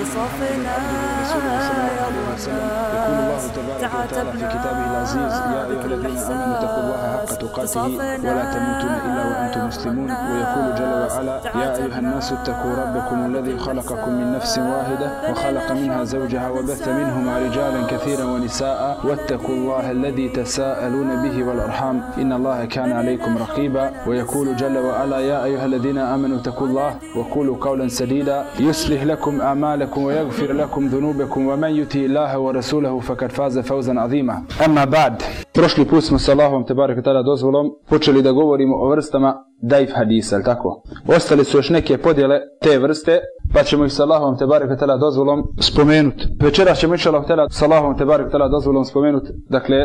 بصفنا يا الله تعاتبنا في كتابه العزيز يا أيها الذين آمنوا اتقوا الله حق تقاته ولا تموتن إلا وأنتم مسلمون ويقول جل وعلا يا أيها الناس اتقوا ربكم الذي خلقكم من نفس واحدة وخلق منها زوجها وبث منهما رجالا كثيرا ونساء واتقوا الله الذي تساءلون به والأرحام إن الله كان عليكم رقيبا ويقول جل وعلا يا أيها الذين آمنوا اتقوا الله وقولوا قولا سديدا يصلح لكم أعمالكم ويغفر لكم ذنوبكم ومن يطع الله ورسوله فقد فاز فوزا عظيما أما بعد Prošli put smo sa Allahom te barek tada dozvolom počeli da govorimo o vrstama daif hadisa, ali tako? Ostali su još neke podjele te vrste, pa ćemo ih sa Allahom te barek tada dozvolom spomenuti. Večeras ćemo ići Allah sa Allahom te barek tada dozvolom spomenuti, dakle,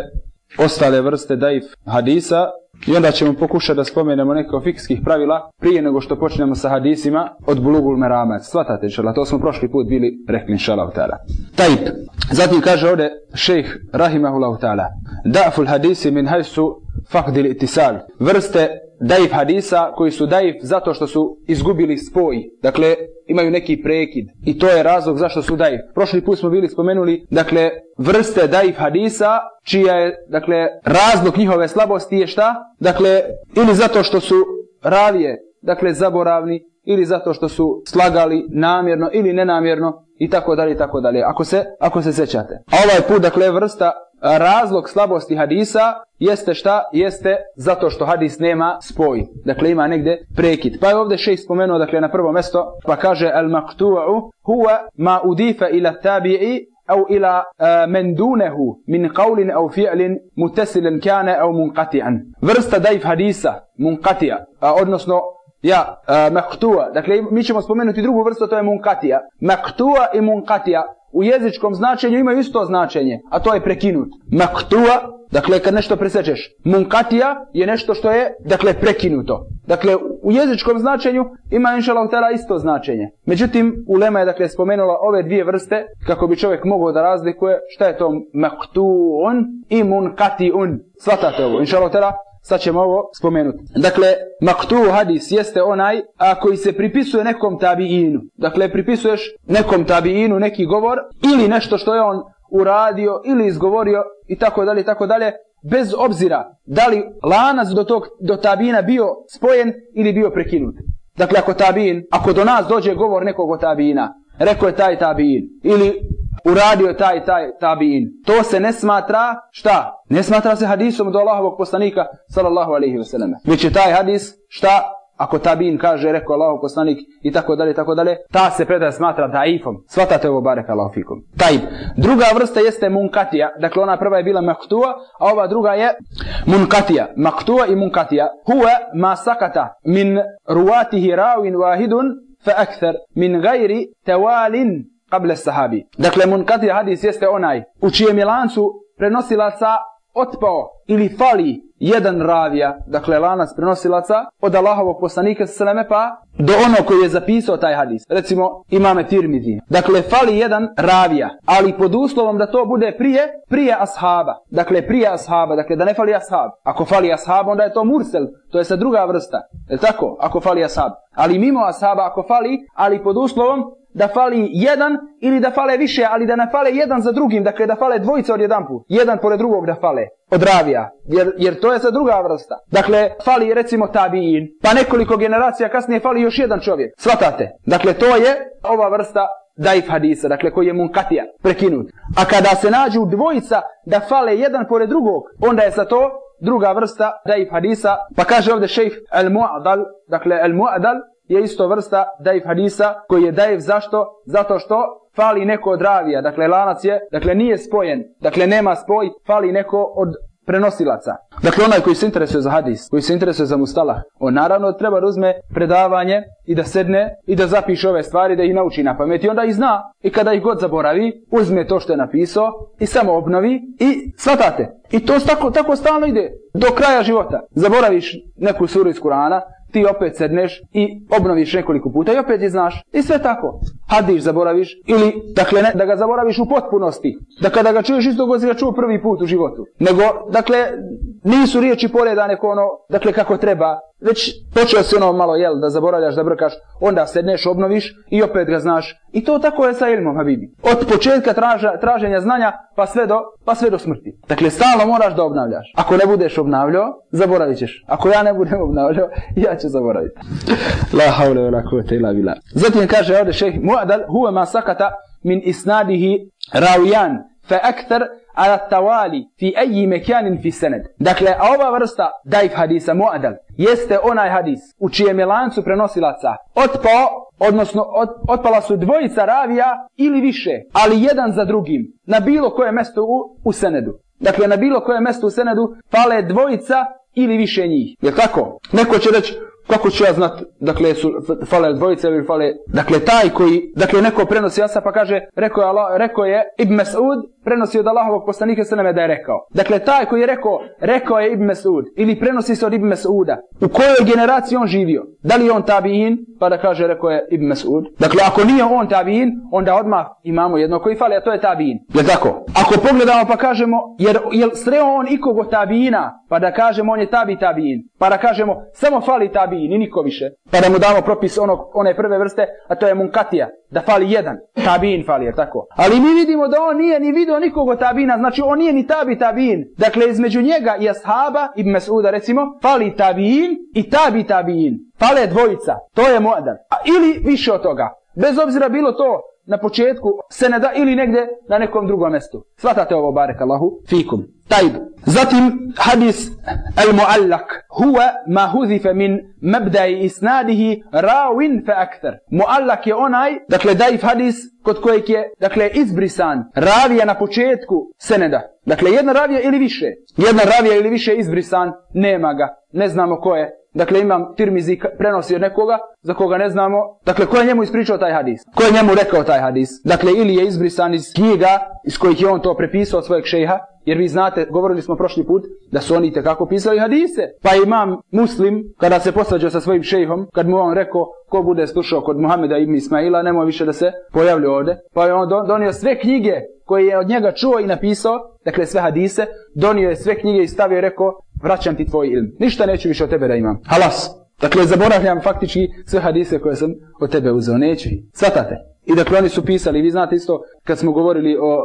ostale vrste daif hadisa I onda ćemo pokušati da spomenemo neke od fikskih pravila prije nego što počnemo sa hadisima od bulugul merama. Svatate, inšala, to smo prošli put bili rekli, inšala, utala. Tajp. Zatim kaže ovdje šejh Rahimahullah utala. Da'ful hadisi min hajsu fakdil itisal. Vrste daif hadisa koji su daif zato što su izgubili spoj. Dakle, imaju neki prekid. I to je razlog zašto su daif. Prošli put smo bili spomenuli, dakle, vrste daif hadisa, čija je, dakle, razlog njihove slabosti je šta? Dakle, ili zato što su ravije, dakle, zaboravni, ili zato što su slagali namjerno ili nenamjerno i tako dalje i tako dalje. Ako se ako se sećate. A ovaj put dakle vrsta razlog slabosti hadisa jeste šta? Jeste zato što hadis nema spoj. Dakle ima negde prekid. Pa je ovdje šejh spomenuo dakle na prvo mesto pa kaže al maqtu'u huwa ma udifa ila tabi'i أو إلى من دونه من قول أو فعل متصل كان أو منقطعا vrsta daif hadisa munqati'a odnosno ja, uh, maktua. Dakle, mi ćemo spomenuti drugu vrstu, to je munkatija. Maktua i munkatija u jezičkom značenju imaju isto značenje, a to je prekinut. Maktua, dakle, kad nešto presečeš. Munkatija je nešto što je, dakle, prekinuto. Dakle, u jezičkom značenju ima inšala utela isto značenje. Međutim, Ulema je, dakle, spomenula ove dvije vrste, kako bi čovjek mogao da razlikuje šta je to maktuun i munkatiun. Svatate ovo, inšala utela, sad ćemo ovo spomenuti. Dakle, maktu hadis jeste onaj a koji se pripisuje nekom tabiinu. Dakle, pripisuješ nekom tabiinu neki govor ili nešto što je on uradio ili izgovorio i tako dalje i tako dalje bez obzira da li lanac do tog do tabina bio spojen ili bio prekinut. Dakle, ako tabin, ako do nas dođe govor nekog od tabina, rekao je taj tabin ili uradio taj taj tabiin. To se ne smatra šta? Ne smatra se hadisom do Allahovog poslanika sallallahu alejhi ve selleme. Već je taj hadis šta? Ako tabin kaže, rekao Allahov poslanik i tako dalje, tako dalje, ta se predaja smatra daifom. Svatate ovo barek Allah fikum. Tajb. Druga vrsta jeste munkatija. Dakle, ona prva je bila maktua, a ova druga je munkatija. Maktua i munkatija. Huwa ma sakata min ruatihi rawin wahidun فأكثر من غير توال قبل الصحابي دكلا منقطع هذه سيستة أوناي وشي ميلانسو رنوسي لاتسا أطبو إلي فالي jedan ravija, dakle lanac prenosilaca od Allahovog poslanika sveme pa do ono koji je zapisao taj hadis. Recimo imame Tirmidhi. Dakle, fali jedan ravija, ali pod uslovom da to bude prije, prije ashaba. Dakle, prije ashaba, dakle da ne fali ashab. Ako fali ashab, onda je to mursel, to je sa druga vrsta. Je tako? Ako fali ashab. Ali mimo ashaba, ako fali, ali pod uslovom da fali jedan ili da fale više, ali da ne fale jedan za drugim, dakle da fale dvojica od jedan put, jedan pored drugog da fale, od ravija, jer, jer to je sa druga vrsta. Dakle, fali recimo tabiin, pa nekoliko generacija kasnije fali još jedan čovjek, svatate. Dakle, to je ova vrsta daif hadisa, dakle koji je munkatija, prekinut. A kada se nađu dvojica da fale jedan pored drugog, onda je sa to druga vrsta daif hadisa, pa kaže ovdje šejf al-mu'adal, dakle al-mu'adal, je isto vrsta daif hadisa koji je daif zašto? Zato što fali neko od ravija, dakle lanac je, dakle nije spojen, dakle nema spoj, fali neko od prenosilaca. Dakle, onaj koji se interesuje za hadis, koji se interesuje za mustala, on naravno treba da uzme predavanje i da sedne i da zapiše ove stvari, da ih nauči na pamet i onda ih zna. I kada ih god zaboravi, uzme to što je napisao i samo obnovi i svatate. I to tako, tako stalno ide do kraja života. Zaboraviš neku suru iz Kurana, ti opet sedneš i obnoviš nekoliko puta i opet je znaš. I sve tako. Hadiš zaboraviš ili, dakle, ne, da ga zaboraviš u potpunosti. Da kada ga čuješ isto god ga čuo prvi put u životu. Nego, dakle, nisu riječi poredane ko ono, dakle, kako treba. Već počeo si ono malo, jel, da zaboravljaš, da brkaš, onda sedneš, obnoviš i opet ga znaš. I to tako je sa ilmom, Habibi. Od početka traža, traženja znanja pa sve, do, pa sve do smrti. Dakle, stalno moraš da obnavljaš. Ako ne budeš obnavljao, zaboravit ćeš. Ako ja ne budem obnavljao, ja ću zaboraviti. La haule la kuvvete illa billah. Zatim kaže ovdje šejh المعدل هو ما سقط من إسناده راويان فأكثر على التوالي في أي مكان في السند sanad. Dakle, a ova vrsta daif hadisa Mu'adal jeste onaj hadis u čijem je lancu prenosilaca otpao, odnosno od, otpala su dvojica ravija ili više, ali jedan za drugim, na bilo koje mesto u, u senedu. Dakle, na bilo koje mesto u senedu fale dvojica ili više njih. Je tako? Neko će reći, kako ću ja znat, dakle, su fale dvojice ili fale, dakle, taj koji, dakle, neko prenosi jasa pa kaže, rekao je, Allah, rekao je Ibn Mas'ud, prenosi od Allahovog poslanika se da je rekao. Dakle, taj koji je rekao, rekao je Ibn Mas'ud, ili prenosi se od Ibn Mas'uda, u kojoj generaciji on živio? Da li on tabiin, pa da kaže, rekao je Ibn Mas'ud? Dakle, ako nije on tabiin, onda odmah imamo jedno koji fale, a to je tabiin. Je tako? Ako pogledamo pa kažemo, jer, jer sreo on ikog tabiina, pa da kažemo on je tabi tabiin, pa da kažemo, samo fali tabiin ni niko više, pa da mu damo propis onog, one prve vrste, a to je munkatija, da fali jedan, Tabin fali, jer tako? Ali mi vidimo da on nije ni vidio od tabina, znači on nije ni tabi tabin. Dakle, između njega i ashaba, ibn Mas'uda recimo, fali tabin i tabi tabin. Fale dvojica, to je muadar. Ili više od toga. Bez obzira bilo to na početku seneda ili negde na nekom drugom mestu. Svatate ovo, barek Allahu, fikum. Tajb. Zatim hadis al-muallak huwa ma huzife min mabda'i isnadihi rawin fa akthar. Muallak je onaj, dakle daif hadis kod kojeg je, dakle izbrisan ravija na početku seneda. Dakle jedna ravija ili više. Jedna ravija ili više izbrisan, nema ga. Ne znamo ko je. Dakle, imam Tirmizi prenosi od nekoga, za koga ne znamo. Dakle, ko je njemu ispričao taj hadis? Ko je njemu rekao taj hadis? Dakle, ili je izbrisan iz knjiga iz kojih je on to prepisao od svojeg šeha, jer vi znate, govorili smo prošli put, da su oni kako pisali hadise. Pa imam muslim, kada se posađao sa svojim šejhom, kad mu on rekao, ko bude slušao kod Muhameda ibn Ismaila, nemoj više da se pojavlja ovde. Pa je on donio sve knjige koje je od njega čuo i napisao, dakle sve hadise, donio je sve knjige i stavio i rekao, vraćam ti tvoj ilm. Ništa neću više od tebe da imam. Halas. Dakle, zaboravljam faktički sve hadise koje sam od tebe uzeo. Neću ih. Svatate. I dakle oni su pisali, vi znate isto kad smo govorili o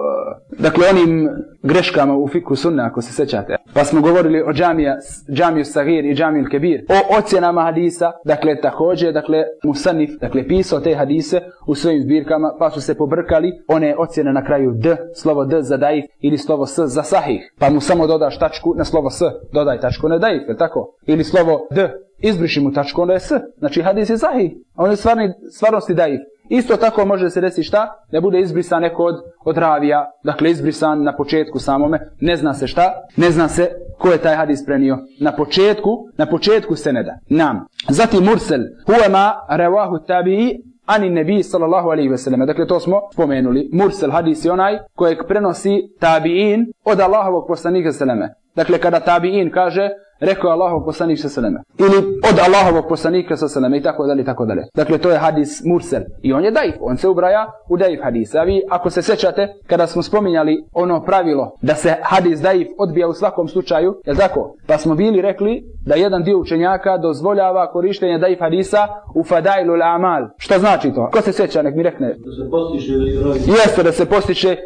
dakle onim greškama u fiku sunna ako se sećate. Pa smo govorili o džamija, džamiju Sagir i džamiju Kebir. O ocjenama hadisa, dakle također, dakle Musanif, dakle pisao te hadise u svojim zbirkama pa su se pobrkali one ocjene na kraju D, slovo D za daif ili slovo S za sahih. Pa mu samo dodaš tačku na slovo S, dodaj tačku na daif, je tako? Ili slovo D, izbriši mu tačku, onda je S. Znači hadis je sahih, a on je stvarni, stvarnosti daif. Isto tako može se desiti šta? Da bude izbrisan neko od, od ravija, dakle izbrisan na početku samome, ne zna se šta, ne zna se ko je taj hadis prenio. Na početku, na početku se ne da. Nam. Zatim Mursel, huwa ma revahu tabi'i ani nebi sallallahu alaihi ve selleme. Dakle, to smo spomenuli. Mursel hadis je onaj kojeg prenosi tabi'in od Allahovog poslanika selleme. Dakle, kada tabi'in kaže, rekao je Allahov poslanik sa seleme. Ili od Allahovog poslanika sa seleme i tako dalje, tako dalje. Dakle, to je hadis Mursel. I on je daif, on se ubraja u daif hadisa. A vi, ako se sećate, kada smo spominjali ono pravilo da se hadis daif odbija u svakom slučaju, je tako? Pa smo bili rekli da jedan dio učenjaka dozvoljava korištenje daif hadisa u fadailu amal. Šta znači to? Ko se seća, nek mi rekne. Da se postiče. Jeste, da se postiče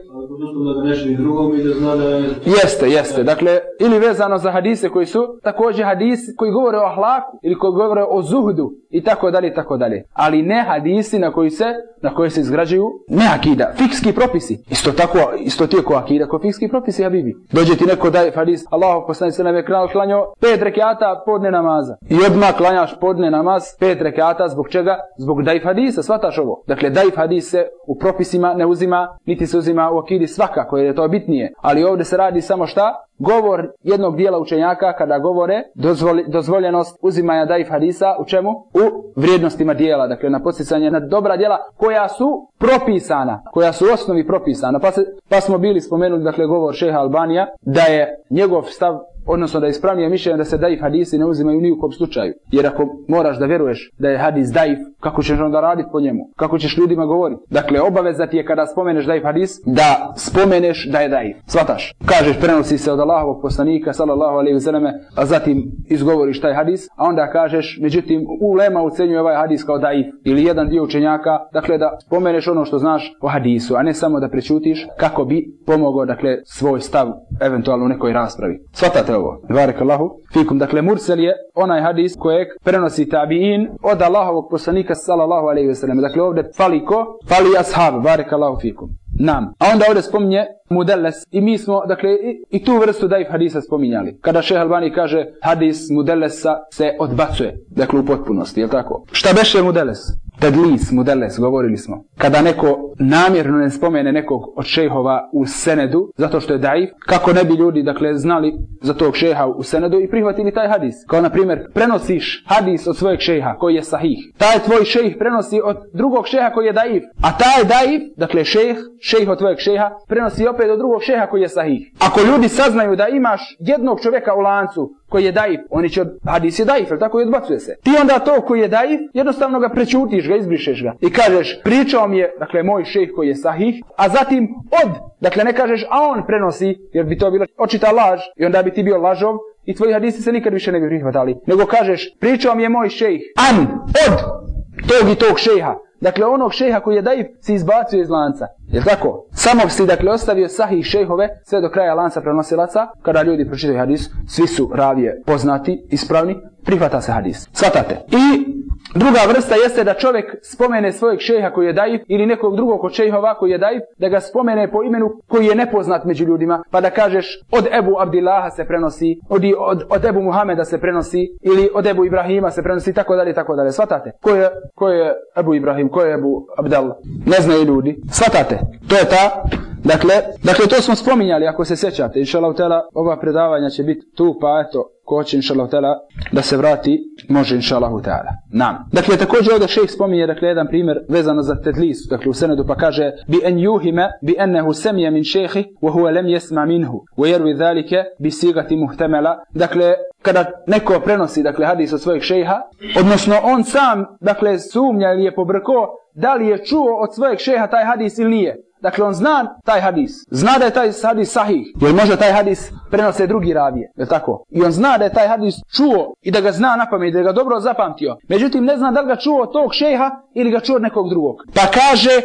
Jeste, jeste. Dakle, ili vezano za hadise koji su također hadisi koji govore o ahlaku ili koji govore o zuhdu i tako dalje i tako dalje. Ali ne hadisi na koji se na koje se izgrađuju ne akida, fikski propisi. Isto tako, isto ti je ko akida, ko fikski propisi, ja bibi. Dođe ti neko daje hadis, Allah poslani se nam je klanio pet rekiata podne namaza. I odmah klanjaš podne namaz, pet rekiata, zbog čega? Zbog daif hadisa, shvataš ovo. Dakle, daif hadis se u propisima ne uzima, niti se uzima u akidi hadis svakako, jer je to bitnije. Ali ovdje se radi samo šta? Govor jednog dijela učenjaka kada govore dozvoli, dozvoljenost uzimanja daif hadisa u čemu? U vrijednostima dijela, dakle na posticanje na dobra dijela koja su propisana, koja su u osnovi propisana. Pa, se, pa smo bili spomenuli, dakle, govor šeha Albanija, da je njegov stav odnosno da je ispravnije mišljenje da se daif hadisi ne uzimaju ni u kom slučaju. Jer ako moraš da vjeruješ da je hadis daif, kako ćeš onda raditi po njemu? Kako ćeš ljudima govoriti? Dakle, obaveza ti je kada spomeneš daif hadis, da spomeneš da je daif. Svataš? Kažeš, prenosi se od Allahovog poslanika, sallallahu alaihi vseleme, a zatim izgovoriš taj hadis, a onda kažeš, međutim, ulema ucenjuje ovaj hadis kao daif, ili jedan dio učenjaka, dakle, da spomeneš ono što znaš o hadisu, a ne samo da prečutiš kako bi pomogao, dakle, svoj stav, eventualno u nekoj raspravi. Svatate ovo. Barakallahu fikum. Dakle, mursel je onaj hadis kojeg prenosi tabi'in od Allahovog poslanika sallallahu alaihi wa sallam. Dakle, ovdje fali ko? Fali ashab. Barakallahu fikum. Nam. A onda ovdje spominje mudelles i mi smo, dakle, i, i tu vrstu daif hadisa spominjali. Kada šeha Albani kaže hadis mudellesa se odbacuje, dakle, u potpunosti, je tako? Šta beše mudeles? Tedlis, mudeles, govorili smo. Kada neko namjerno ne spomene nekog od šejhova u senedu, zato što je daif, kako ne bi ljudi, dakle, znali za tog šeha u senedu i prihvatili taj hadis. Kao, na primjer, prenosiš hadis od svojeg šeha koji je sahih. Taj tvoj šejh prenosi od drugog šeha koji je daif. A taj daif, dakle, šejh, šejh od tvojeg šeha, prenosi opet od drugog šeha koji je sahih. Ako ljudi saznaju da imaš jednog čovjeka u lancu koji je daif, oni će od hadis je daif, ili tako i odbacuje se. Ti onda to koji je daif, jednostavno ga prečutiš ga, izbrišeš ga. I kažeš, pričao mi je, dakle, moj šejh koji je sahih, a zatim od, dakle, ne kažeš, a on prenosi, jer bi to bilo očita laž, i onda bi ti bio lažov, i tvoji hadisi se nikad više ne bi prihvatali. Nego kažeš, pričao mi je moj šejh, an, od tog i tog šeha. Dakle, onog šeha koji je daif si izbacio iz lanca. Je tako? Samo si dakle ostavio sahih šehove sve do kraja lanca prenosilaca. Kada ljudi pročitaju hadis, svi su ravije poznati, ispravni, prihvata se hadis. Svatate. I druga vrsta jeste da čovjek spomene svojeg šeha koji je daif ili nekog drugog od šehova koji je daif, da ga spomene po imenu koji je nepoznat među ljudima, pa da kažeš od Ebu Abdillaha se prenosi, od, od, od Ebu Muhameda se prenosi ili od Ebu Ibrahima se prenosi, tako dalje, tako dalje. Svatate? Ko je, ko je Ebu Ibrahim, ko je Ebu Abdallah? Ne znaju ljudi. Svatate? To je ta Dakle, dakle to smo spominjali ako se sjećate. Inshallah tela ova predavanja će biti tu pa eto ko će inshallah tela da se vrati može inshallah taala. Nam. Dakle također ovdje šejh spominje dakle jedan primjer vezano za tedlis, dakle u senedu pa kaže bi an yuhima bi annahu sami'a min shaykhi wa huwa lam yasma minhu wa yarwi dhalika bi sigati muhtamala. Dakle kada neko prenosi dakle hadis od svojeg šejha, odnosno on sam dakle sumnja ili je pobrko da li je čuo od svojeg šeha taj hadis ili nije. Dakle, on zna taj hadis. Zna da je taj hadis sahih. Jer može taj hadis prenose drugi ravije. Je tako? I on zna da je taj hadis čuo i da ga zna na pamet, da ga dobro zapamtio. Međutim, ne zna da li ga čuo od tog šeha ili ga čuo od nekog drugog. Pa kaže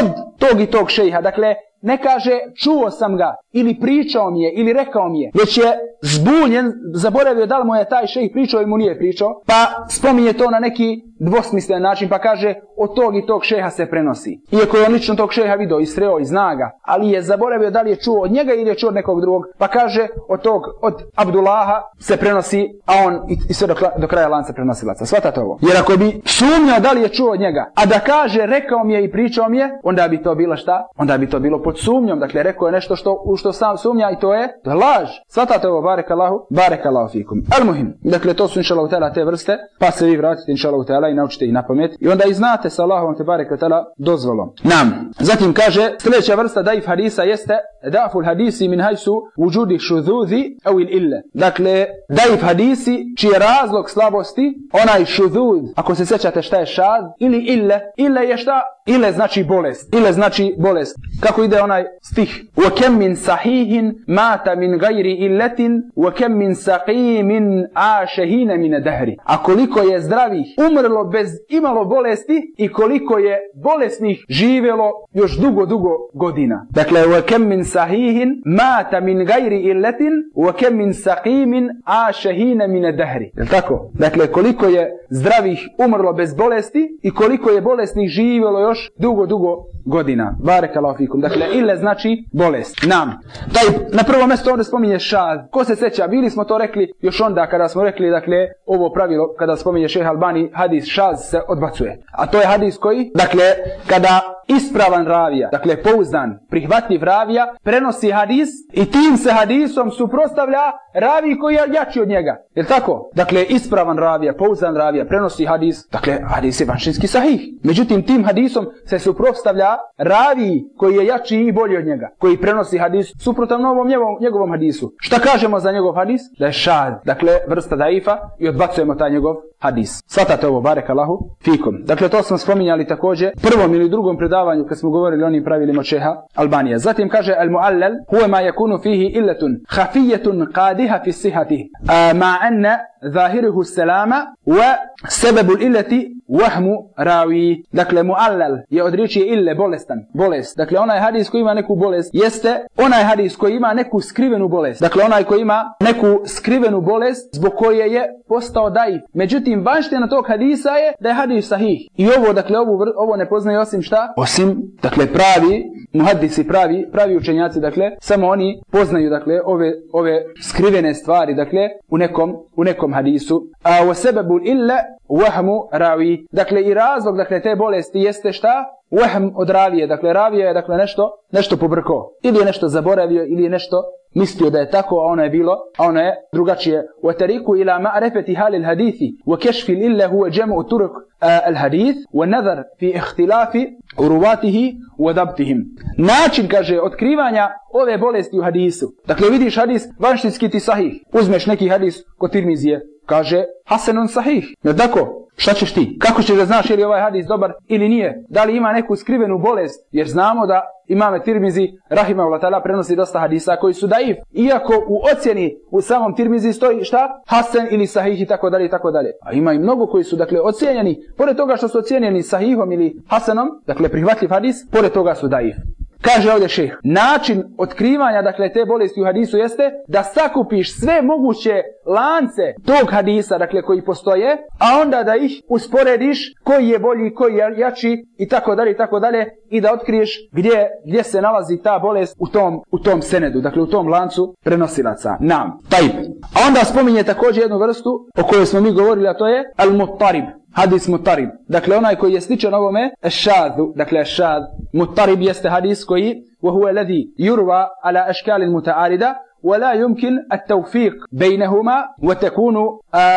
od tog i tog šeha. Dakle, ne kaže čuo sam ga ili pričao mi je ili rekao mi je, već je zbunjen, zaboravio da li mu je taj šejh pričao ili mu nije pričao, pa spominje to na neki dvosmislen način, pa kaže od tog i tog šeha se prenosi. Iako je on lično tog šeha video i sreo i zna ga, ali je zaboravio da li je čuo od njega ili je čuo od nekog drugog, pa kaže od tog, od Abdullaha se prenosi, a on i, i sve do, do kraja lanca prenosilaca. Svatate ovo. Jer ako bi sumnjao da li je čuo od njega, a da kaže rekao mi je i pričao mi je, onda bi to bilo šta? Onda bi to bilo pod sumnjom. Dakle, rekao je nešto što, u što sam sumnja i to je, to je laž. Svatate ovo, barek Allahu, barek Allahu fikum. Al muhim. Dakle, to su inšalav tela te vrste, pa se vi vratite inšalav tela i naučite ih na pamet. I onda i znate sa Allahom te barek tela dozvolom. Nam. Zatim kaže, sljedeća vrsta daif hadisa jeste daful hadisi min hajsu wujudi šuzuzi au il ille. Dakle, daif hadisi čiji je razlog slabosti, onaj šuzuz, ako se sećate šta je šaz, ili ille, ille je šta? Ile znači bolest. Ile znači bolest. Kako ide onaj stih? Wa kam min sahihin mata min gajri وَكَمْ wa kam min saqimin دَهْرِ min dahri. A koliko je zdravih umrlo bez imalo bolesti i koliko je bolesnih živelo još dugo, dugo godina. Dakle, wa kam min sahihin mata min gajri وَكَمْ wa kam min saqimin دَهْرِ min dahri. Je tako? Dakle, koliko je zdravih umrlo bez bolesti i koliko je bolesnih živelo još dugo, dugo godina. Barakallahu fikum. Dakle, ile znači bolest. Nam. Taj, na prvo mjesto ovdje spominje šaz. Ko se seća? Bili smo to rekli još onda kada smo rekli, dakle, ovo pravilo, kada spominje šeha Albani, hadis šaz se odbacuje. A to je hadis koji? Dakle, kada ispravan ravija, dakle pouzdan, prihvatljiv ravija, prenosi hadis i tim se hadisom suprostavlja ravi koji je jači od njega. Je tako? Dakle, ispravan ravija, pouzdan ravija, prenosi hadis, dakle, hadis je vanšinski sahih. Međutim, tim hadisom se suprostavlja ravi koji je jači i bolji od njega, koji prenosi hadis suprotan ovom njegovom, njegovom hadisu. Šta kažemo za njegov hadis? Da je šad, dakle, vrsta daifa i odbacujemo taj njegov hadis. Svatate ovo, barek Allahu, fikum. Dakle, to smo spominjali također prvom ili drugom predavanju kad smo govorili onim pravilima Čeha Albanije. Zatim kaže al-muallal huwa ma yakunu fihi illatun khafiyatun qadiha fi sihhati ma anna zahiruhu salama wa sababu illati wahmu rawi. Dakle, muallal je od riječi ille bolestan, bolest. Dakle, onaj hadis koji ima neku bolest jeste onaj hadis koji ima neku skrivenu bolest. Dakle, onaj koji ima neku skrivenu bolest zbog koje je postao daif. Međutim, vanština tog hadisa je da je hadis sahih. I ovo, dakle, ovo, ovo ne poznaje osim šta? Osim, dakle, pravi, muhaddisi pravi, pravi učenjaci, dakle, samo oni poznaju, dakle, ove, ove skrivene stvari, dakle, u nekom, u nekom hadisu. A o sebebu illa wahmu rawi. Dakle, i razlog, dakle, te bolesti jeste šta? Wahm od ravije. Dakle, ravije je, dakle, nešto, nešto pobrko. Ili je nešto zaboravio, ili je nešto mislio da je tako, a ono je bilo, a ono je drugačije. Ma'rifati hal al-hadithi wa kashfi illa huwa jam'u turuq al-hadith wa nazar fi ikhtilafi urwatihi wa dabtihim. Način kaže otkrivanja ove bolesti u hadisu. Dakle vidiš hadis vanštinski ti sahih. Uzmeš neki hadis kod Tirmizije, kaže hasenun sahih. Ne tako? Šta ćeš ti? Kako ćeš da znaš je li ovaj hadis dobar ili nije? Da li ima neku skrivenu bolest? Jer znamo da imame Tirmizi, Rahima Vlatala, prenosi dosta hadisa koji su daif. Iako u ocjeni u samom Tirmizi stoji šta? Hasan ili sahih i tako dalje i tako dalje. A ima i mnogo koji su dakle ocjenjeni. Pored toga što su ocjenjeni sahihom ili hasanom, dakle prihvatljiv hadis, pored toga su daif. Kaže ovdje šeh, način otkrivanja dakle te bolesti u hadisu jeste da sakupiš sve moguće lance tog hadisa dakle koji postoje, a onda da ih usporediš koji je bolji, koji je jači i tako dalje i tako dalje i da otkriješ gdje, gdje se nalazi ta bolest u tom, u tom senedu, dakle u tom lancu prenosilaca. Nam, tajb. A onda spominje također jednu vrstu o kojoj smo mi govorili, a to je al-mutarib hadis mutarib. Dakle, onaj koji je sličan ovome, šadu, dakle, šad. Mutarib jeste hadis koji, وهو الذي يروى على أشكال متعارضة ولا يمكن التوفيق بينهما وتكون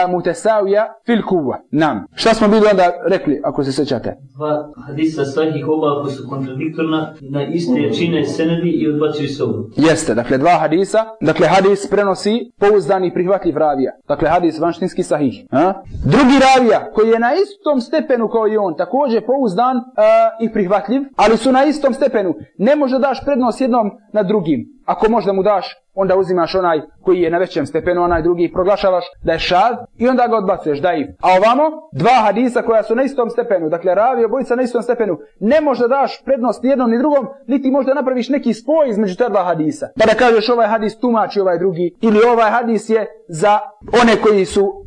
متساوية في القوة نعم šta smo bili onda rekli ako se sećate dva hadisa sahih oba ako su kontradiktorna na iste čine senedi i odbacuju se ovu jeste dakle dva hadisa dakle hadis prenosi pouzdani prihvatljiv ravija dakle hadis vanštinski sahih a? drugi ravija koji je na istom stepenu kao i on također pouzdan uh, i prihvatljiv ali su na istom stepenu ne može daš prednost jednom na drugim ako možda mu daš onda uzimaš onaj koji je na većem stepenu, onaj drugi proglašavaš da je šad i onda ga odbacuješ, da A ovamo, dva hadisa koja su na istom stepenu, dakle ravi obojica na istom stepenu, ne možda daš prednost jednom ni drugom, niti možda napraviš neki spoj između te dva hadisa. Pa da kažeš ovaj hadis tumači ovaj drugi, ili ovaj hadis je za one koji su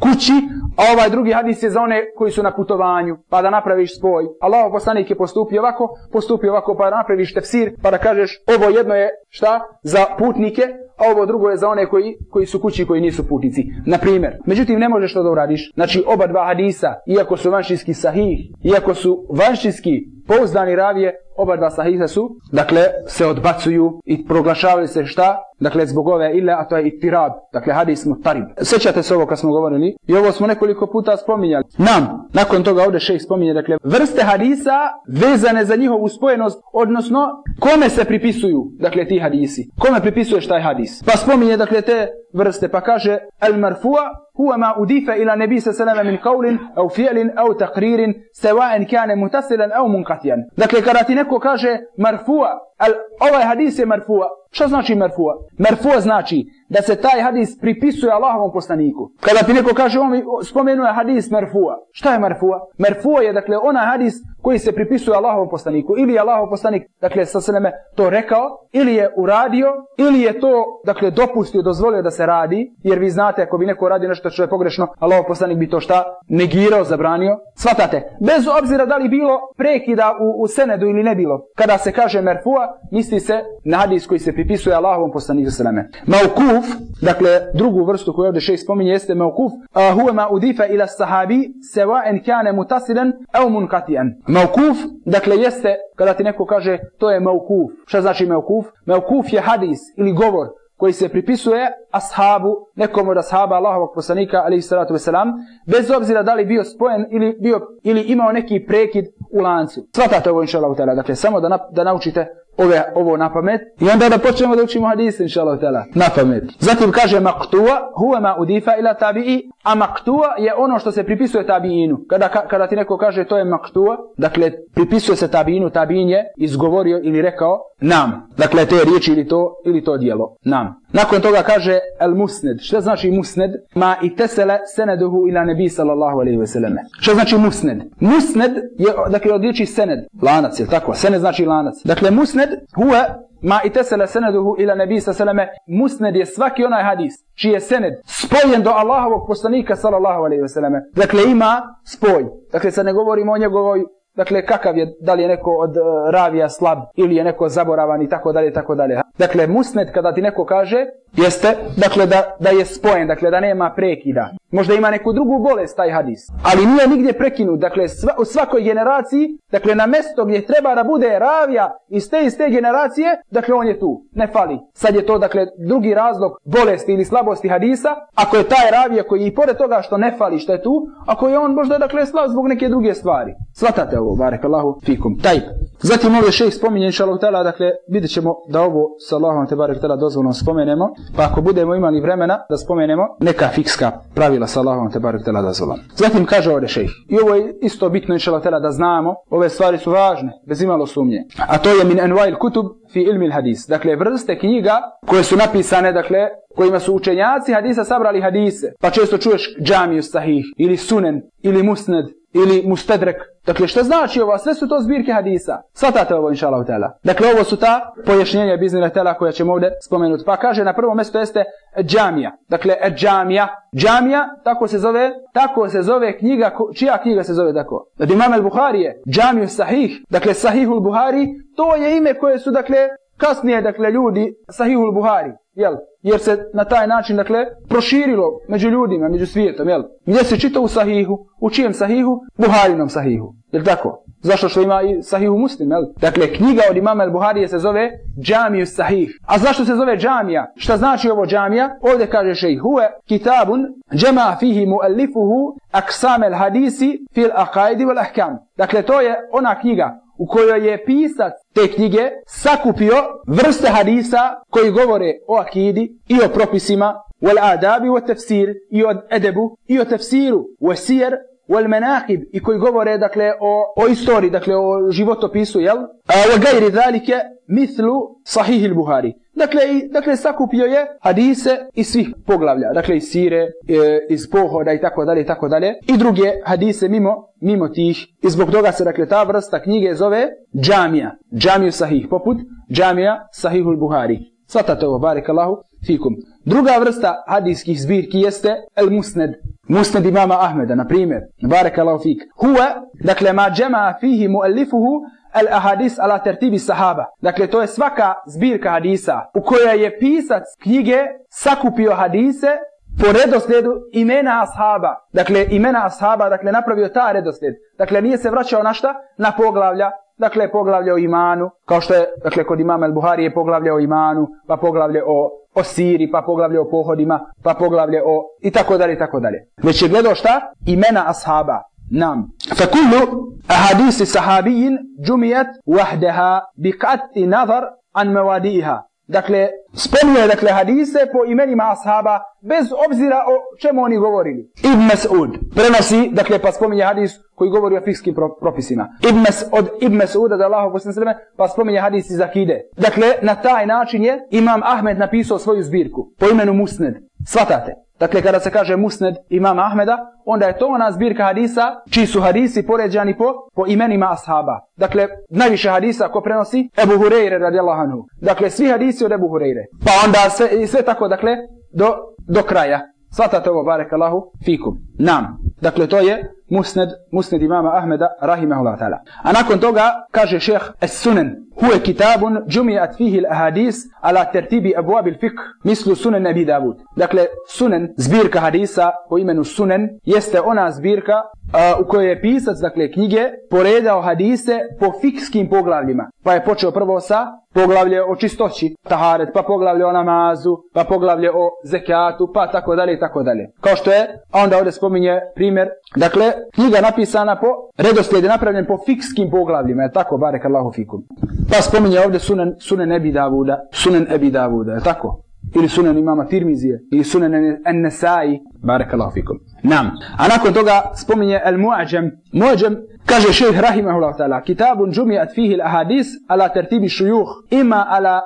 kući, a ovaj drugi hadis je za one koji su na putovanju, pa da napraviš spoj. Allah poslanik je postupio ovako, postupio ovako, pa da napraviš tefsir, pa da kažeš ovo jedno je šta? Za putnike, a ovo drugo je za one koji, koji su kući koji nisu putnici. Na primjer. Međutim, ne možeš to da uradiš. Znači, oba dva hadisa, iako su vanšinski sahih, iako su vanšinski pouzdani ravije, oba dva sahisa su, dakle, se odbacuju i proglašavaju se šta? Dakle, zbog ove ile, a to je itirab. Dakle, hadis mu tarib. Sećate se ovo kad smo govorili? I ovo smo nekoliko puta spominjali. Nam, nakon toga ovdje šejh spominje, dakle, vrste hadisa vezane za njihovu spojenost, odnosno, kome se pripisuju, dakle, ti hadisi? Kome pripisuješ taj hadis? Pa spominje, dakle, te vrste, pa kaže, el marfua, huwa ma udifa ila nabi sallallahu min qawlin aw fi'lin aw taqririn sawa'an kana muttasilan aw munqatiyan dakle kada ti neko kaže marfua al ovaj hadis je marfua Šta znači merfua? Merfua znači da se taj hadis pripisuje Allahovom poslaniku. Kada ti neko kaže, on spomenuje hadis merfua. Šta je merfua? Merfua je, dakle, onaj hadis koji se pripisuje Allahovom poslaniku. Ili je Allahov poslanik, dakle, sa sveme to rekao, ili je uradio, ili je to, dakle, dopustio, dozvolio da se radi. Jer vi znate, ako bi neko radio nešto što je pogrešno, Allahov poslanik bi to šta? Negirao, zabranio. Svatate, bez obzira da li bilo prekida u, u senedu ili ne bilo. Kada se kaže merfua, misli se na hadis koji se pripisuje Allahovom poslaniku sa sveme. Maukuf maukuf, dakle drugu vrstu koju ovdje šejh spominje jeste maukuf, huwa ma udifa ila sahabi sawa'an kana mutasilen, aw munqati'an. Maukuf, dakle, jeste kada ti neko kaže to je maukuf. Šta znači maukuf? Maukuf je hadis ili govor koji se pripisuje ashabu, nekom od ashaba Allahovog poslanika, alaihi salatu wasalam, bez obzira da li bio spojen ili, bio, ili imao neki prekid u lancu. Svatate ovo, inša Allah, dakle, samo da, na, da naučite ove, ovo na pamet i onda da počnemo da učimo hadise inša Allah na pamet. Zatim kaže maktua huwa ma udifa ila tabi'i a maktua je ono što se pripisuje tabi'inu. Kada, kada ti neko kaže to je maktua, dakle pripisuje se tabi'inu, tabi'in je izgovorio ili rekao nam. Dakle te riječi ili to, ili to dijelo. Nam. Nakon toga kaže el musned. Šta znači musned? Ma i tesele seneduhu ila nebi sallallahu alaihi ve selleme. Šta znači musned? Musned je, dakle, od riječi sened. Lanac, je tako? Sened znači lanac. Dakle, musned huwa ma itasala sanaduhu ila nabi sallallahu alaihi Musned je svaki onaj hadis čiji je sened spojen do Allahovog poslanika sallallahu alayhi ve selleme. Dakle, ima spoj. Dakle, sad ne govorimo o njegovoj Dakle, kakav je, da li je neko od uh, ravija slab ili je neko zaboravan i tako dalje, tako dalje. Dakle, musnet kada ti neko kaže, jeste, dakle, da, da je spojen, dakle, da nema prekida. Možda ima neku drugu bolest taj hadis. Ali nije nigdje prekinut. Dakle, sva, u svakoj generaciji, dakle, na mesto gdje treba da bude ravija iz te iz te generacije, dakle, on je tu. Ne fali. Sad je to, dakle, drugi razlog bolesti ili slabosti hadisa. Ako je taj ravija koji i pored toga što ne fali što je tu, ako je on možda, dakle, slab zbog neke druge stvari. Svatate ovo, barek Allahu fikum. Taj. Zatim ovdje šejh spominje, inša Allah, dakle, vidjet ćemo da ovo sa Allahom te barek tala dozvolom spomenemo. Pa ako budemo imali vremena da spomenemo neka fikska pravila sa Allahom te barek tala dozvolom. Zatim kaže ovdje šejh. I ovo je isto bitno, inša Allah, da znamo. Ove stvari su važne, bez imalo sumnje. A to je min envail kutub fi ilmi hadis. Dakle, vrste knjiga koje su napisane, dakle, kojima su učenjaci hadisa sabrali hadise. Pa često čuješ džamiju sahih, ili sunen, ili musned, ili mustedrek. Dakle, šta znači ovo? Sve su to zbirke hadisa. Svatate ovo, inša Allah. Dakle, ovo su ta pojašnjenja biznila tela koja ćemo ovdje spomenuti. Pa kaže, na prvom mjestu jeste džamija. Dakle, džamija. Džamija, tako se zove, tako se zove knjiga, čija knjiga se zove tako? Od imam al-Buhari je džamiju sahih. Dakle, sahihul Buhari, to je ime koje su, dakle, kasnije, dakle, ljudi sahihul Buhari. Jel? jer se na taj način, dakle, proširilo među ljudima, među svijetom, jel? Gdje se čita u sahihu? U čijem sahihu? Buharinom sahihu. Jel tako? Zašto što ima i sahihu muslim, jel? Dakle, knjiga od imama Al-Buharije se zove Džamiju sahih. A zašto se zove džamija? Šta znači ovo džamija? Ovdje kaže šejh, huve kitabun džema fihi muallifuhu aksam al hadisi fil aqaidi wal ahkam. Dakle, to je ona knjiga u kojoj je pisac te knjige sakupio vrste hadisa koji govore o akidi i o propisima wal adabi wa tafsir i o edebu i o tafsiru wa sir wal manaqib i koji govore dakle o o istoriji dakle o životopisu jel a wa ghairi zalika mithlu sahih al-buhari Dakle, i, dakle, sakupio je hadise iz svih poglavlja. Dakle, iz sire, e, iz pohoda i tako dalje i tako dalje. I druge hadise mimo, mimo tih. I zbog toga se, dakle, ta vrsta knjige zove džamija. Džamiju sahih, poput džamija sahih al-buhari Svatate ovo, barek Allahu, fikum. Druga vrsta hadijskih zbirki jeste el musned. Musned imama Ahmeda, na primjer. Barek Allahu fik. Huwa, dakle, ma džema fihi muallifuhu al ahadis ala tertibi sahaba. Dakle, to je svaka zbirka hadisa u kojoj je pisac knjige sakupio hadise po redosledu imena ashaba. Dakle, imena ashaba, dakle, napravio ta redosled. Dakle, nije se vraćao na šta? Na poglavlja. Dakle, poglavlje o imanu, kao što je, dakle, kod imama al-Buhari je poglavlje o imanu, pa poglavlje o, o siri, pa poglavlje o pohodima, pa poglavlje o i tako dalje i tako dalje. Već je gledao šta? Imena ashaba. Nam. Fakullu ahadisi sahabijin džumijet wahdeha bi kati nazar an mevadiha. Dakle, spominje dakle hadise po imenima ashaba bez obzira o čemu oni govorili. Ibn Mas'ud prenosi, dakle, pa spominje hadis koji govori o fikskim propisima. Ibn Mas'ud, Ibn Mas'ud, da Allah posljedno sveme, pa spominje hadis iz akide. Dakle, na taj način je Imam Ahmed napisao svoju zbirku po imenu Musned. Svatate. Dakle, kada se kaže Musned imama Ahmeda, onda je to ona zbirka hadisa, čiji su hadisi poređani po, po imenima ashaba. Dakle, najviše hadisa ko prenosi Ebu Hureyre radijallahu anhu. Dakle, svi hadisi od Ebu Hureyre. Pa onda sve, sve tako, dakle, do, do kraja. Svatate ovo, barek Allahu, fikum. Nam. Dakle, to je musned, musned imama Ahmeda, rahimahullah ta'ala. A nakon toga, kaže šeheh es sunen, huve kitabun, džumijat fihi l-ahadis, ala tertibi abuabil fik, mislu sunen nebi Davud. Dakle, sunen, zbirka hadisa po imenu sunen, jeste ona zbirka uh, u kojoj je pisac, dakle, knjige, poredao hadise po fikskim poglavljima. Pa je počeo prvo sa poglavlje o čistoći, taharet, pa poglavlje o namazu, pa poglavlje o zekatu, pa tako dalje i tako dalje. Kao što je, onda ovdje spominje primjer, dakle, knjiga napisana po redoslijede napravljen po fikskim poglavljima, je tako, barek Allahu fikum. Pa spominje ovdje sunen, sunen Ebi Davuda, sunen Ebi Davuda, je tako? Ili sunen imama Tirmizije, ili sunen En-Nesai, barek Allahu fikum. Nam. A nakon toga spominje El-Mu'ađem. Mu'ađem kaže šejh rahimahullah ta'ala, kitabun džumijat fihi l-ahadis ala tertibi šujuh, ima ala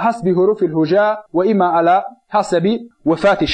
hasbi hurufi l-huđa, wa ima ala hasabi wafati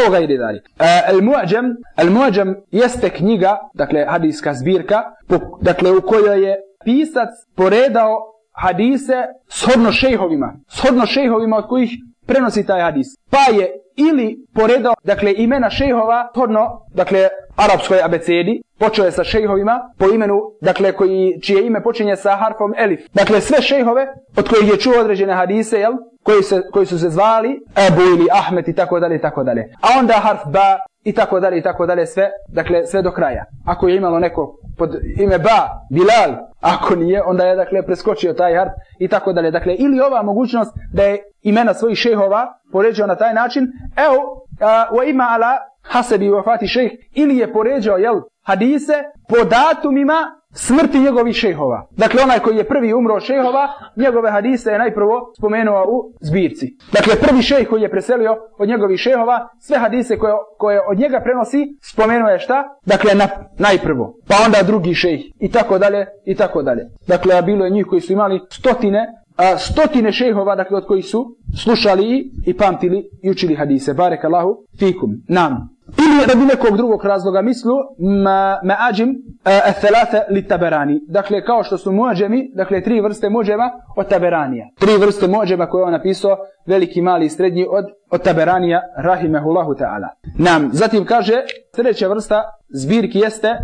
Evo ga ili dali. E, El-Mu'ađem, El-Mu'ađem jeste knjiga, dakle hadijska zbirka, po, dakle u kojoj je pisac poredao hadise shodno šejhovima. Shodno šejhovima od kojih prenosi taj hadis. Pa je ili poredao, dakle, imena šejhova, shodno, dakle, arapskoj abecedi, počeo je sa šejhovima po imenu, dakle, koji, čije ime počinje sa harfom elif. Dakle, sve šejhove, od kojih je čuo određene hadise, jel, koji, se, koji su se zvali Ebu ili Ahmet i tako dalje i tako dalje. A onda harf ba i tako dalje i tako dalje sve, dakle, sve do kraja. Ako je imalo neko pod ime ba, Bilal, ako nije, onda je, dakle, preskočio taj harf i tako dalje. Dakle, ili ova mogućnost da je imena svojih šehova poređao na taj način, evo, wa ima ala hasebi vafati šejh ili je poređao, jel, hadise po datumima smrti njegovih šehova. Dakle, onaj koji je prvi umro od šehova, njegove hadise je najprvo spomenuo u zbirci. Dakle, prvi šejh koji je preselio od njegovih šehova, sve hadise koje, koje od njega prenosi, spomenuo je šta? Dakle, na, najprvo. Pa onda drugi šejh. I tako dalje, i tako dalje. Dakle, bilo je njih koji su imali stotine, a, stotine šehova, dakle, od kojih su slušali i pamtili i učili hadise. Barek Allahu, fikum, nam Ili radi nekog drugog razloga mislu ma, ma ađim uh, thalatha li taberani. Dakle, kao što su muđemi, dakle, tri vrste muđema od taberanija. Tri vrste muđema koje je on napisao, veliki, mali i srednji od, od taberanija, rahimehullahu ta'ala. Nam, zatim kaže, sljedeća vrsta zbirki jeste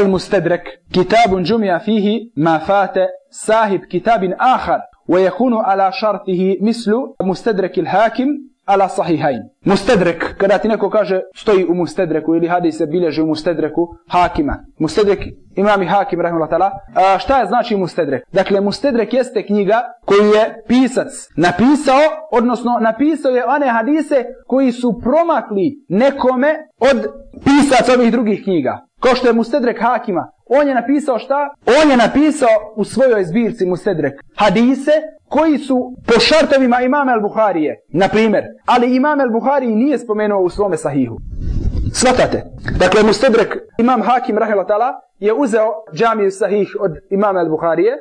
El Mustedrek, kitabun džumija fihi ma fate sahib kitabin ahar, ويكون على شرطه مثل مستدرك الحاكم ala sahihajn. Mustedrek, kada ti neko kaže stoji u mustedreku ili hadis se bilježi u mustedreku hakima. Mustedrek, imam i hakim, rahimullah ta'ala. Šta je znači mustedrek? Dakle, mustedrek jeste knjiga koju je pisac napisao, odnosno napisao je one hadise koji su promakli nekome od pisaca ovih drugih knjiga. Ko što je mustedrek hakima. On je napisao šta? On je napisao u svojoj zbirci mustedrek hadise koji su po šartovima imama al-Buharije, na primjer, ali imam al-Buhari nije spomenuo u svome sahihu. Svatate. Dakle, Mustadrak, imam Hakim, Rahelatala, je uzeo džamiju sahih od imama al-Buharije,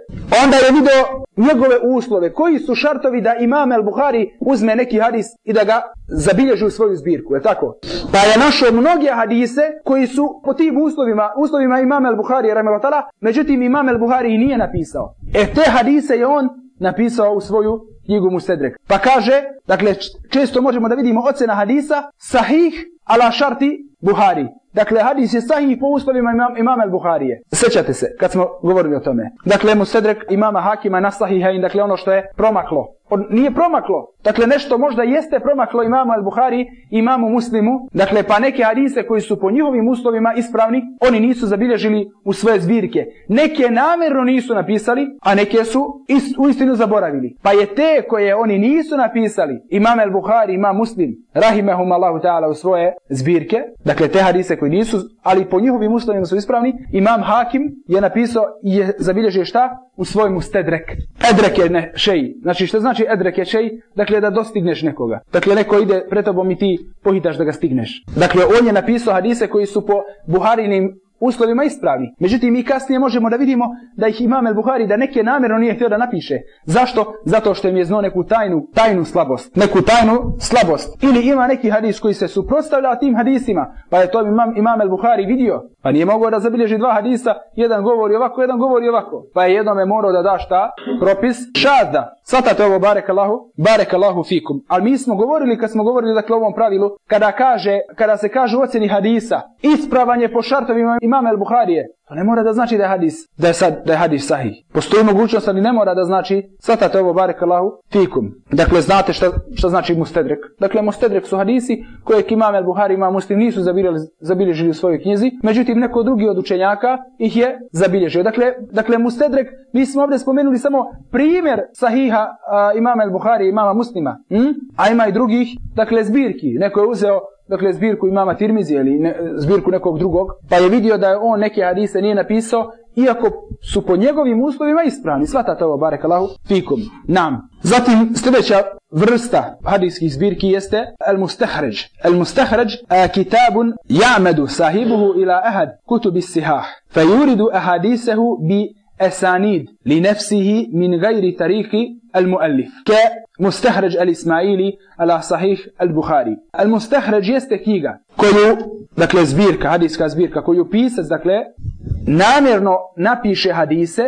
onda je video njegove uslove, koji su šartovi da imam al-Buhari uzme neki hadis i da ga zabilježi u svoju zbirku, je tako? Pa je našao mnoge hadise koji su po tim uslovima, uslovima imama al-Buhari, međutim imam al-Buhari nije napisao. E te hadise je on napisao u svoju knjigu Musedrek. Pa kaže, dakle, često možemo da vidimo ocena hadisa, sahih ala šarti Buhari. Dakle, hadis je sahih po uslovima imam, imama al-Buharije. Sećate se, kad smo govorili o tome. Dakle, Musedrek imama Hakima na sahihain, dakle, ono što je promaklo. On nije promaklo. Dakle, nešto možda jeste promaklo imamu al-Buhari, imamu muslimu. Dakle, pa neke hadise koji su po njihovim uslovima ispravni, oni nisu zabilježili u svoje zbirke. Neke namjerno nisu napisali, a neke su ist, u istinu zaboravili. Pa je te koje oni nisu napisali, imam al-Buhari, imam muslim, rahimahum Allahu ta'ala u svoje zbirke, dakle, te hadise koji nisu, ali po njihovim uslovima su ispravni, imam Hakim je napisao i je zabilježio šta? U svojemu stedrek. Edrek je ne, šeji. Znači, što znači edrek je šeji? Dakle, da dostigneš nekoga. Dakle, neko ide pred tobom i ti pohitaš da ga stigneš. Dakle, on je napisao hadise koji su po Buharinim uslovima ispravni. Međutim, mi kasnije možemo da vidimo da ih imam El Buhari, da neke namjerno nije htio da napiše. Zašto? Zato što im je znao neku tajnu, tajnu slabost. Neku tajnu slabost. Ili ima neki hadis koji se suprotstavlja tim hadisima, pa je to imam, imam El Buhari vidio. Pa nije mogao da zabilježi dva hadisa, jedan govori ovako, jedan govori ovako. Pa je jednome morao da da šta? Propis šada. Svatate ovo, barek Allahu, barek Allahu fikum. Ali mi smo govorili, kad smo govorili dakle o ovom pravilu, kada kaže, kada se kaže u ocjeni hadisa, ispravan je po šartovima imama El Buharije, To ne mora da znači da je hadis, da je, sad, da je hadis sahih. Postoji mogućnost, ali ne mora da znači, svatate ovo, barek Allahu, fikum. Dakle, znate šta, šta znači mustedrek. Dakle, mustedrek su hadisi koje imam El Buhari, imam muslim, nisu zabilježili, zabilježili u svojoj knjizi. Međutim, neko drugi od učenjaka ih je zabilježio. Dakle, dakle mustedrek, mi smo ovdje spomenuli samo primjer sahiha uh, imama El Buhari, imama muslima. Hm? A ima i drugih, dakle, zbirki. Neko je uzeo dakle zbirku imama Tirmizi ili ne, zbirku nekog drugog, pa je vidio da je on neke hadise nije napisao, iako su po njegovim uslovima ispravni. Svatate ovo, barek Allahu, fikum, nam. Zatim sljedeća vrsta hadijskih zbirki jeste al-mustahraj. Al-mustahraj kitabun ja'medu sahibuhu ila ahad kutubi sihah. Fajuridu ahadisehu bi esanid li nefsihi min gajri tariki al-muallif. Ke مستخرج الإسماعيلي على صحيح البخاري المستخرج jeste knjiga koju dakle zbirka hadijska zbirka koju pisac dakle namjerno napiše hadise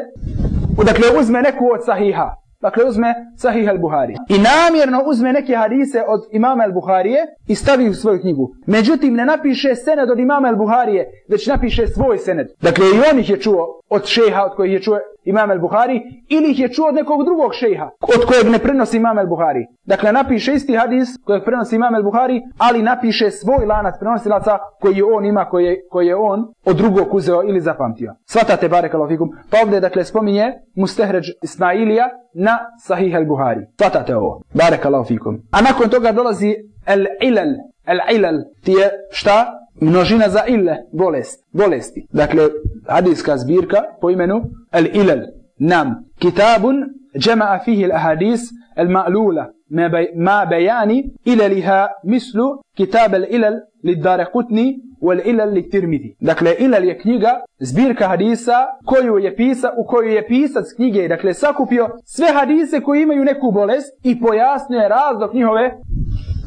dakle uzme neku od sahiha Dakle, uzme Sahih al-Buhari. I namjerno uzme neke hadise od imama al-Buharije i stavi u svoju knjigu. Međutim, ne napiše sened od imama al-Buharije, već napiše svoj sened. Dakle, i on ih je čuo od šeha od kojih je čuo imam al-Buhari, ili ih je čuo od nekog drugog šeha od kojeg ne prenosi imam al-Buhari. Dakle, napiše isti hadis kojeg prenosi imam al-Buhari, ali napiše svoj lanac prenosilaca koji on ima, koji je, koji je on od drugog uzeo ili zapamtio. Svatate, barek alofikum. Pa ovdje, dakle, spominje Mustehređ Ismailija na Sahih al-Buhari. Svatate ovo. Barek alofikum. A nakon toga dolazi al-Ilal. Al-Ilal ti je šta? Množina za ille, bolest, bolesti. Dakle, hadijska zbirka po imenu al-Ilal. Nam. Kitabun جمع فيه الأحاديث المألولة ما بيان إللها مثل كتاب الإلل للدار قطني والإلل للترمذي dakle ilal je knjiga zbirka hadisa koju je pisa u koju je pisac knjige dakle sakupio sve hadise koji imaju neku bolest i pojasnio je razlog njihove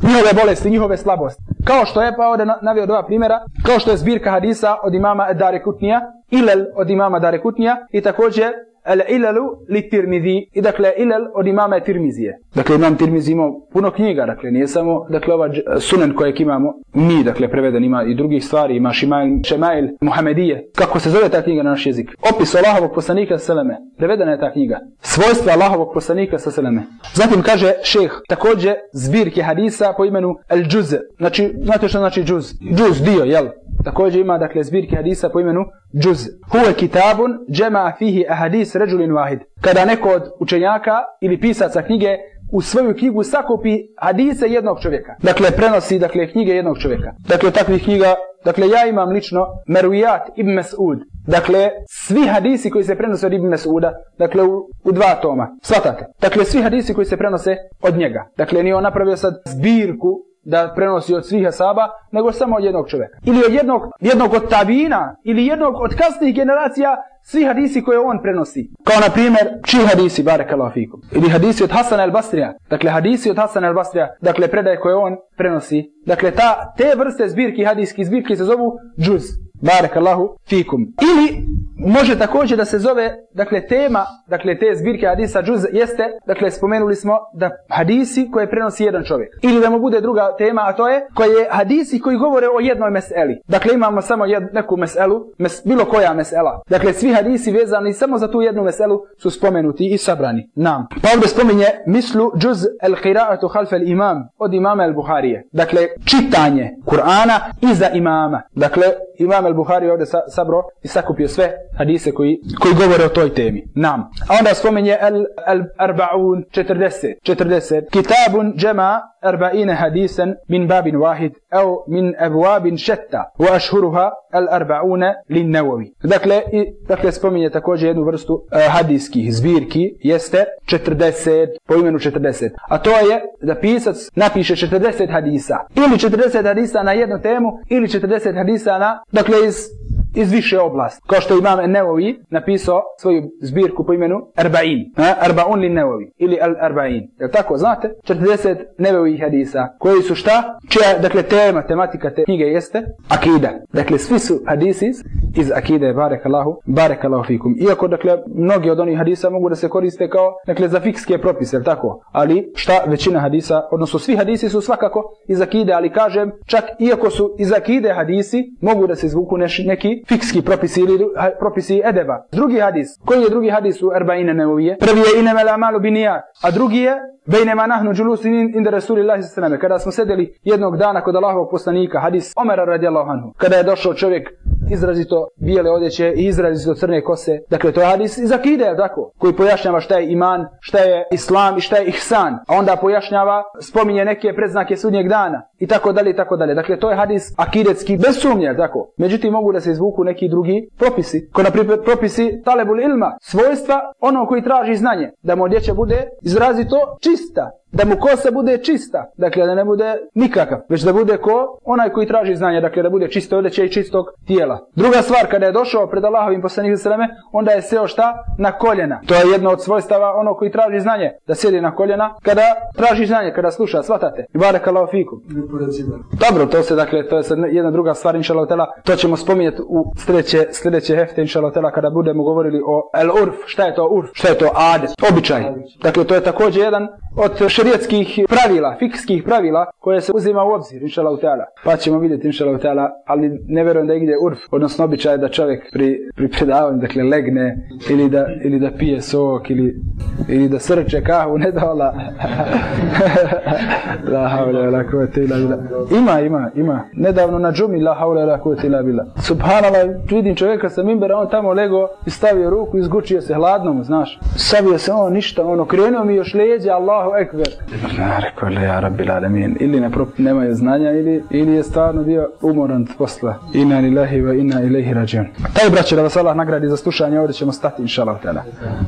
njihove bolesti, njihove slabosti. Kao što je, pa ovdje navio dva primjera, kao što je zbirka hadisa od imama Dare Kutnija, Ilel od imama Dare Kutnija i također El ilalu li tirmizi i dakle ilal od imama tirmizije. Dakle imam tirmizi imao puno knjiga, dakle nije samo dakle ova sunan kojeg imamo mi, dakle preveden ima i drugih stvari, ima šimail, šemail, muhamedije. Kako se zove ta knjiga na naš jezik? Opis Allahovog poslanika sa seleme. Prevedena je ta knjiga. Svojstva Allahovog poslanika sa seleme. Zatim kaže šeh, također zbirke hadisa po imenu al Džuze. Znači, znate što znači džuz? Džuz, dio, jel? Također ima dakle zbirke hadisa po imenu Džuz. Huve kitabun džema fihi ahadis ređulin wahid. Kada neko od učenjaka ili pisaca knjige u svoju knjigu sakupi hadise jednog čovjeka. Dakle, prenosi dakle, knjige jednog čovjeka. Dakle, takvih knjiga, dakle, ja imam lično Merujat ibn Mas'ud. Dakle, svi hadisi koji se prenose od ibn Mas'uda, dakle, u, u dva toma. Svatate. Dakle, svi hadisi koji se prenose od njega. Dakle, nije on napravio sad zbirku da prenosi od svih asaba, nego samo od jednog čovjeka. Ili od jednog, jednog od tabina, ili jednog od kasnih generacija, svi hadisi koje on prenosi. Kao na primjer, čiji hadisi, barek Allah fikum. Ili hadisi od Hasan al-Basrija. Dakle, hadisi od Hasan al-Basrija, dakle, predaje koje on prenosi. Dakle, ta, te vrste zbirki, hadijski zbirki se zovu džuz. Barakallahu fikum. Ili može također da se zove, dakle, tema, dakle, te zbirke hadisa džuz jeste, dakle, spomenuli smo da hadisi koje prenosi jedan čovjek. Ili da mu bude druga tema, a to je koje je hadisi koji govore o jednoj meseli. Dakle, imamo samo jed, neku meselu, mes, bilo koja mesela. Dakle, svi hadisi vezani samo za tu jednu meselu su spomenuti i sabrani. Nam. Pa ovdje spominje mislu džuz el qira'atu half el imam od imama el Buharije. Dakle, čitanje Kur'ana iza imama. Dakle, imam al-Buhari ovdje sa, sabro i sakupio sve hadise koji, koji govore o toj temi. Nam. A onda spomenje el, el arbaun 40. 40. Kitabun džema arba'ine hadisen min babin wahid au min abuabin šetta wa ašhuruha el arbaune lin nevovi. Dakle, i, dakle spominje također jednu vrstu uh, hadijskih zbirki jeste 40, po imenu 40. A to je da pisac napiše 40 hadisa. Ili 40 hadisa na jednu temu, ili 40 hadisa na, dakle iz iz više oblasti. Kao što imam Nevovi napisao svoju zbirku po imenu Erbain. Erbaun li Nevovi ili Al Erbain. Je tako? Znate? 40 Nevovi hadisa. Koji su šta? Čija, dakle, tema, tematika te knjige jeste Akida. Dakle, svi su hadisi iz Akide, barek Allahu, barek Allahu fikum. Iako, dakle, mnogi od onih hadisa mogu da se koriste kao, dakle, za fikske propise, je tako? Ali, šta većina hadisa, odnosno svi hadisi su svakako iz Akide, ali kažem, čak iako su iz Akide hadisi, mogu da se izvuku neš, neki fikski propisi ili propisi edeba. Drugi hadis, koji je drugi hadis u Erbaine Neuvije? Prvi je inema la malu binija, a drugi je Bejnema nahnu džulusin inda Rasulillahi sallam. Kada smo sedeli jednog dana kod Allahovog poslanika, hadis Omera radijallahu anhu, kada je došao čovjek izrazito bijele odjeće i izrazito crne kose. Dakle, to je hadis iz akide, tako, koji pojašnjava šta je iman, šta je islam i šta je ihsan. A onda pojašnjava, spominje neke predznake sudnjeg dana i tako dalje i tako dalje. Dakle, to je hadis akidetski, bez sumnje, tako. Međutim, mogu da se izvuku neki drugi propisi. Ko na primjer propisi talebul ilma, svojstva ono koji traži znanje, da mu odjeća bude izrazito čista, da mu kosa bude čista, dakle da ne bude nikakav, već da bude ko onaj koji traži znanje, dakle da bude čisto odjeće i čistog tijela. Druga stvar, kada je došao pred Allahovim poslanih sveme, onda je seo šta? Na koljena. To je jedno od svojstava ono koji traži znanje, da sjedi na koljena, kada traži znanje, kada sluša, svatate. I barek Allah fiku. Dobro, to se dakle, to je sad jedna druga stvar, inša Allah, to ćemo spominjati u sljedeće, sljedeće hefte, inša Allah, kada budemo govorili o el urf, šta je to urf, šta je to adet, običaj. Dakle, to je također jedan od šerijetskih pravila, fikskih pravila koje se uzima u obzir, inša ta'ala. pa ćemo vidjeti, inša ta'ala, ali ne verujem da ide urf, odnosno običaj da čovjek pri, pri predavanju, dakle, legne ili da, ili da pije sok ili, ili da srče kahu, ne dola. la haule, la kuvete ila bila. Ima, ima, ima. Nedavno na džumi, la haule, la kuvete ila bila. Subhanallah, vidim čovjeka sa mimbera, on tamo lego i stavio ruku, izgučio se hladnom, znaš. Savio se on, ništa, ono, krenuo mi još leđe, Allahu ekber. Ja, rekao, le, ja, rabbi, lalemin. Ili ne, nemaju znanja, ili, ili je stvarno bio umoran posla. Ina lillahi wa inna ilaihi rađion. Taj braće da vas Allah nagradi za slušanje, ovdje ćemo stati, inša Allah.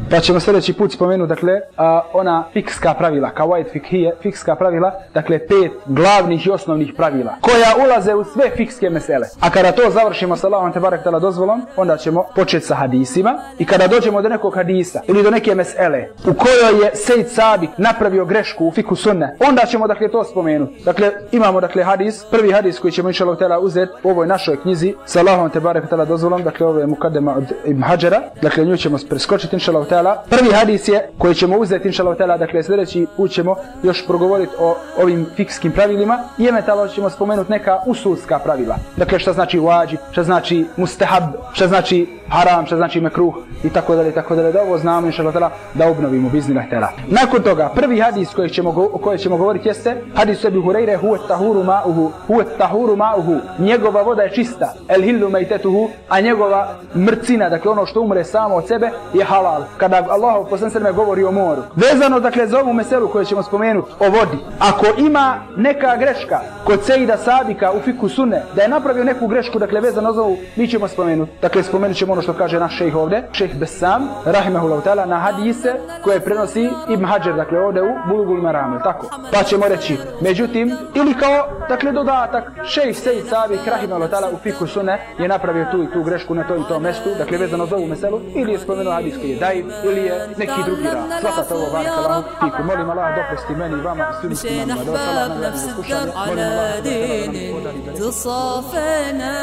Pa ćemo sljedeći put spomenuti, dakle, a, ona fikska pravila, kawaid fikhije, fikska pravila, dakle, pet glavnih i osnovnih pravila, koja ulaze u sve fikske mesele. A kada to završimo sa Allahom te barek tala dozvolom, onda ćemo početi sa hadisima i kada dođemo do nekog hadisa ili do neke mesele u kojoj je Sejid Sabik napravio grešku u fiku sunne, onda ćemo dakle to spomenuti. Dakle, imamo dakle hadis, prvi hadis koji ćemo inshallah tela uzeti u ovoj našoj knjizi sa Allahom te barek tela dozvolom, dakle ovo je mukadema od Ibn Hajara, dakle nju ćemo preskočiti inshallah tela. Prvi hadis je koji ćemo uzeti inshallah tela, dakle sljedeći put ćemo još progovoriti o ovim fikskim pravilima i eventualno ćemo spomenuti neka usulska pravila. Dakle, šta znači wajib, šta znači mustahab, šta znači haram, šta znači mekruh i tako dalje, tako dalje. Da ovo znamo, inshallah tela da obnovimo biznila tela. Nakon toga, prvi hadis kojeg ćemo, o kojoj ćemo govoriti jeste hadis sebi Hureyre huve tahuru ma'uhu, huve tahuru ma'uhu, njegova voda je čista, el hillu mejtetuhu, a njegova mrcina, dakle ono što umre samo od sebe, je halal. Kada Allah poslan sveme govori o moru. Vezano, dakle, za ovu meselu koju ćemo spomenuti, o vodi. Ako ima neka greška kod Sejida Sabika u fiku sunne, da je napravio neku grešku, dakle, vezano za ovu, mi ćemo spomenuti. Dakle, spomenut ćemo ono što kaže naš šejh ovde, šejh Besam, rahimahullahu ta'ala, na hadise koje prenosi Ibn Hajar, dakle, ovde u Bulugul Maramu, tako. Pa ćemo reći, međutim, ili kao, dakle, dodatak, šejh Sejid Sabik, rahimahullahu ta'ala, u fiku sunne, je napravio tu i tu grešku na to i to mestu, dakle, vezano za ovu meselu, ili je spomenuo hadis koji je daiv, ili je neki drugi rad. Svakate ovo, barak Allah, fiku. Molim Allah, doprosti meni i vama, svim muslimama, da vas Allah nagradi za slušanje. Molim Allah, da تصافنا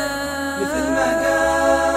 مثل ما قال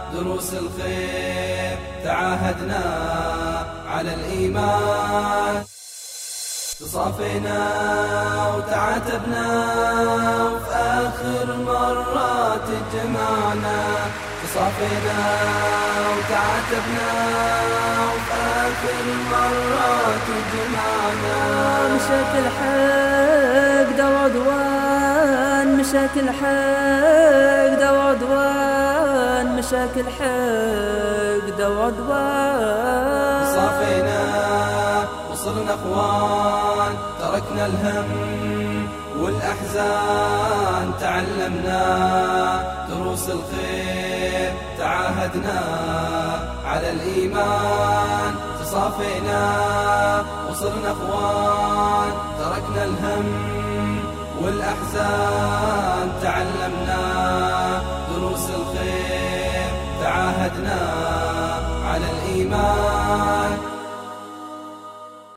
دروس الخير تعاهدنا على الإيمان. تصافينا وتعاتبنا وفي آخر مرات جمعنا تصافينا وتعاتبنا وفي آخر مرات جمعنا مشت الحق عدوان مشاكل حقد وعدوان مشاكل حقد وعدوان صافينا وصرنا اخوان تركنا الهم والأحزان. تعلمنا دروس الخير تعاهدنا على الإيمان. تصافينا وصرنا اخوان تركنا الهم والأحزان. تعلمنا تعاهدنا على الإيمان.